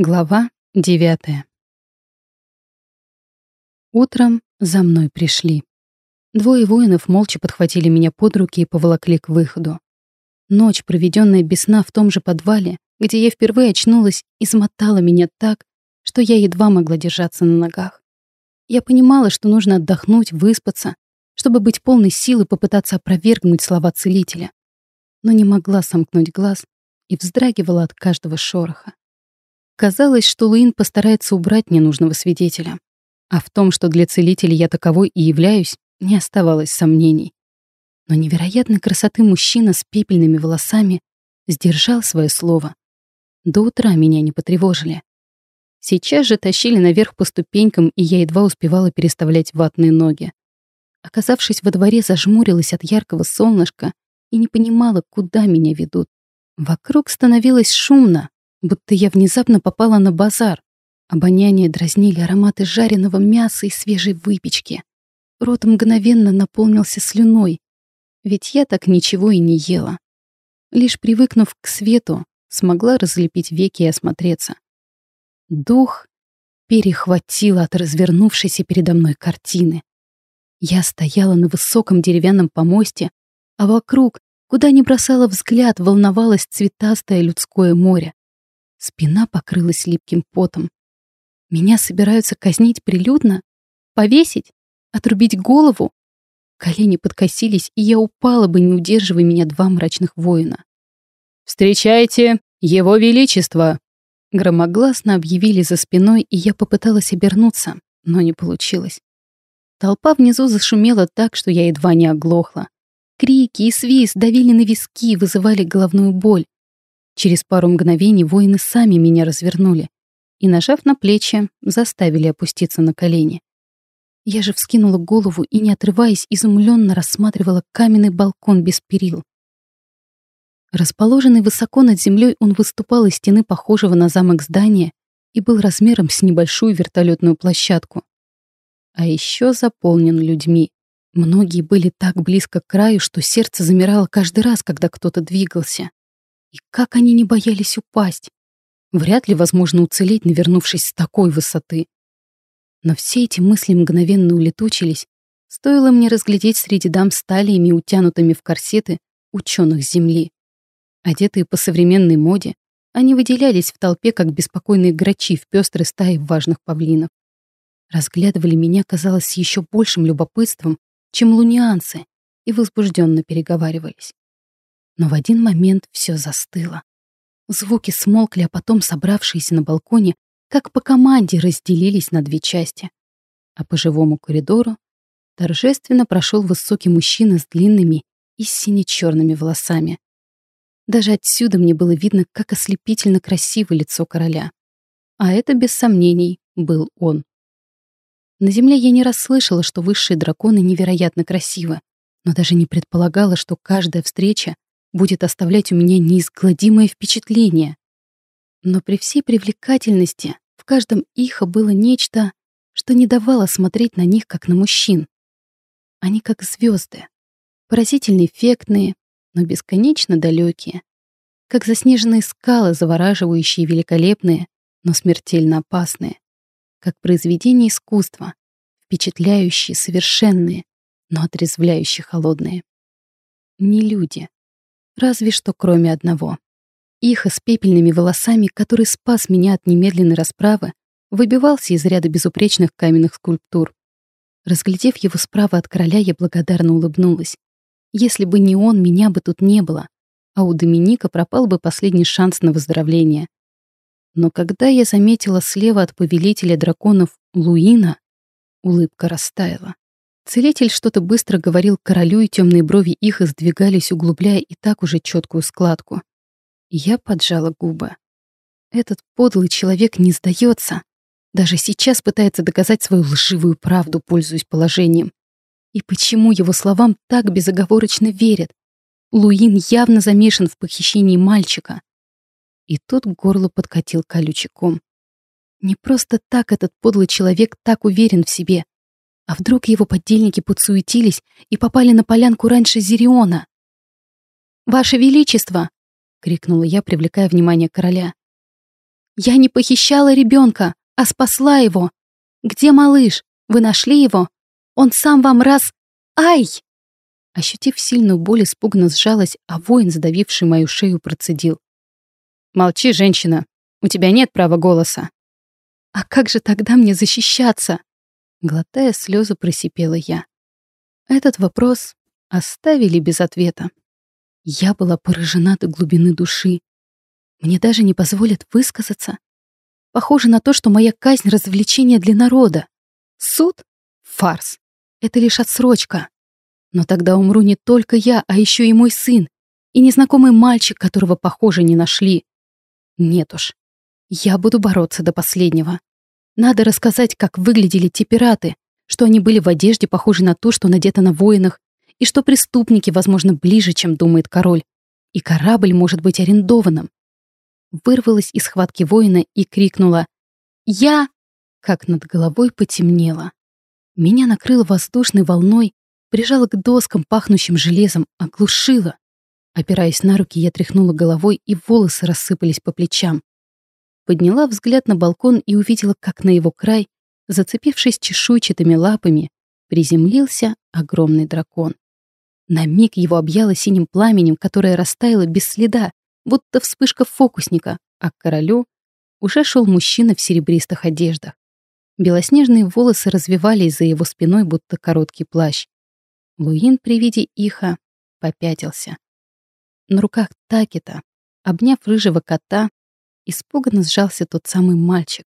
Глава девятая. Утром за мной пришли. Двое воинов молча подхватили меня под руки и поволокли к выходу. Ночь, проведенная без сна в том же подвале, где я впервые очнулась, измотала меня так, что я едва могла держаться на ногах. Я понимала, что нужно отдохнуть, выспаться, чтобы быть полной силы попытаться опровергнуть слова целителя. Но не могла сомкнуть глаз и вздрагивала от каждого шороха. Казалось, что Луин постарается убрать ненужного свидетеля. А в том, что для целителя я таковой и являюсь, не оставалось сомнений. Но невероятной красоты мужчина с пепельными волосами сдержал свое слово. До утра меня не потревожили. Сейчас же тащили наверх по ступенькам, и я едва успевала переставлять ватные ноги. Оказавшись во дворе, зажмурилась от яркого солнышка и не понимала, куда меня ведут. Вокруг становилось шумно, будто я внезапно попала на базар. Обоняние дразнили ароматы жареного мяса и свежей выпечки. Рот мгновенно наполнился слюной, ведь я так ничего и не ела. Лишь привыкнув к свету, смогла разлепить веки и осмотреться. Дух перехватило от развернувшейся передо мной картины. Я стояла на высоком деревянном помосте, а вокруг, куда ни бросала взгляд, волновалось цветастое людское море. Спина покрылась липким потом. Меня собираются казнить прилюдно? Повесить? Отрубить голову? Колени подкосились, и я упала бы, не удерживая меня два мрачных воина. «Встречайте, Его Величество!» Громогласно объявили за спиной, и я попыталась обернуться, но не получилось. Толпа внизу зашумела так, что я едва не оглохла. Крики и свист давили на виски, вызывали головную боль. Через пару мгновений воины сами меня развернули и, нажав на плечи, заставили опуститься на колени. Я же вскинула голову и, не отрываясь, изумленно рассматривала каменный балкон без перил. Расположенный высоко над землей, он выступал из стены похожего на замок здания и был размером с небольшую вертолетную площадку. А еще заполнен людьми. Многие были так близко к краю, что сердце замирало каждый раз, когда кто-то двигался. И как они не боялись упасть. Вряд ли возможно уцелеть, навернувшись с такой высоты. Но все эти мысли мгновенно улетучились, стоило мне разглядеть среди дам с талиями, утянутыми в корсеты, ученых Земли. Одетые по современной моде, они выделялись в толпе, как беспокойные грачи в пестрой стае важных павлинов. Разглядывали меня, казалось, с еще большим любопытством, чем лунианцы, и возбужденно переговаривались. Но в один момент все застыло. Звуки смолкли, а потом собравшиеся на балконе, как по команде, разделились на две части. А по живому коридору торжественно прошел высокий мужчина с длинными и сине-черными волосами. Даже отсюда мне было видно, как ослепительно красиво лицо короля. А это, без сомнений, был он. На земле я не расслышала, что высшие драконы невероятно красивы, но даже не предполагала, что каждая встреча будет оставлять у меня неизгладимое впечатление. Но при всей привлекательности в каждом ихо было нечто, что не давало смотреть на них, как на мужчин. Они как звезды, поразительно эффектные, но бесконечно далекие, как заснеженные скалы, завораживающие великолепные, но смертельно опасные, как произведения искусства, впечатляющие, совершенные, но отрезвляющие холодные. Не люди, Разве что кроме одного. Иха с пепельными волосами, который спас меня от немедленной расправы, выбивался из ряда безупречных каменных скульптур. Разглядев его справа от короля, я благодарно улыбнулась. Если бы не он, меня бы тут не было, а у Доминика пропал бы последний шанс на выздоровление. Но когда я заметила слева от повелителя драконов Луина, улыбка растаяла. Целитель что-то быстро говорил королю, и темные брови их издвигались, углубляя и так уже четкую складку. Я поджала губы. Этот подлый человек не сдается. Даже сейчас пытается доказать свою лживую правду, пользуясь положением. И почему его словам так безоговорочно верят? Луин явно замешан в похищении мальчика. И тут горло подкатил колючий ком. Не просто так этот подлый человек так уверен в себе. А вдруг его поддельники подсуетились и попали на полянку раньше Зириона? «Ваше Величество!» — крикнула я, привлекая внимание короля. Я не похищала ребенка, а спасла его. Где малыш? Вы нашли его? Он сам вам раз... Ай!» Ощутив сильную боль, испуганно сжалась, а воин, задавивший мою шею, процедил. «Молчи, женщина. У тебя нет права голоса». «А как же тогда мне защищаться?» Глотая слезы, просипела я. Этот вопрос оставили без ответа. Я была поражена до глубины души. Мне даже не позволят высказаться. Похоже на то, что моя казнь — развлечение для народа. Суд — фарс. Это лишь отсрочка. Но тогда умру не только я, а еще и мой сын, и незнакомый мальчик, которого, похоже, не нашли. Нет уж. Я буду бороться до последнего. Надо рассказать, как выглядели те пираты, что они были в одежде, похожей на ту, что надета на воинах, и что преступники, возможно, ближе, чем думает король, и корабль может быть арендованным. Вырвалась из схватки воина и крикнула «Я!», как над головой потемнело. Меня накрыло воздушной волной, прижало к доскам, пахнущим железом, оглушило. Опираясь на руки, я тряхнула головой, и волосы рассыпались по плечам. Подняла взгляд на балкон и увидела, как на его край, зацепившись чешуйчатыми лапами, приземлился огромный дракон. На миг его объяло синим пламенем, которое растаяло без следа, будто вспышка фокусника, а к королю уже шел мужчина в серебристых одеждах. Белоснежные волосы развивались за его спиной, будто короткий плащ. Луин при виде иха попятился. На руках Такета, обняв рыжего кота, испуганно сжался тот самый мальчик,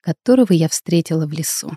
которого я встретила в лесу.